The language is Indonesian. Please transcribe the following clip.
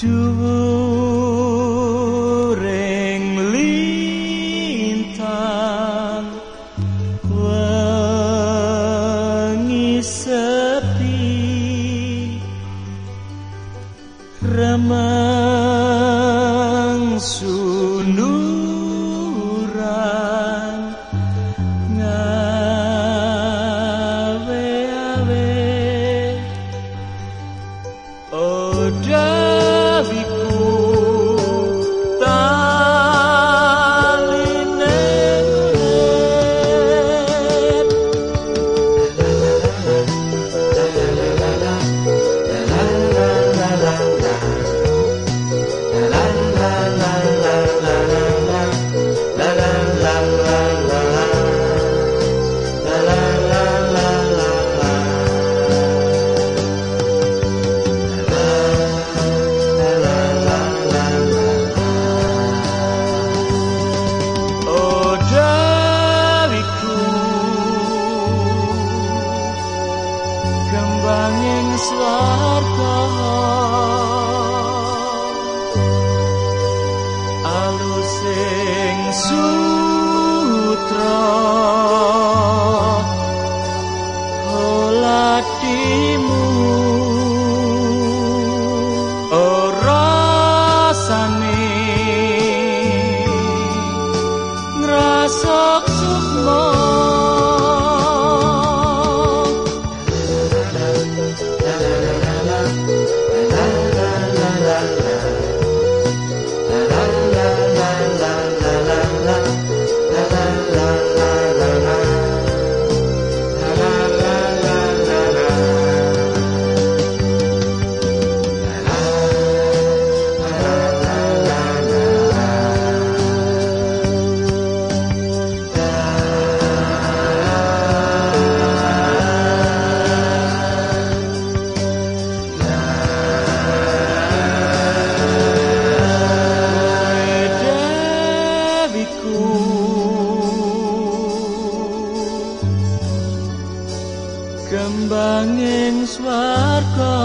Dureng lintang Wengi sepi. Remang sunuran dolly langing swarga. Alusing sutra holati nanging swarga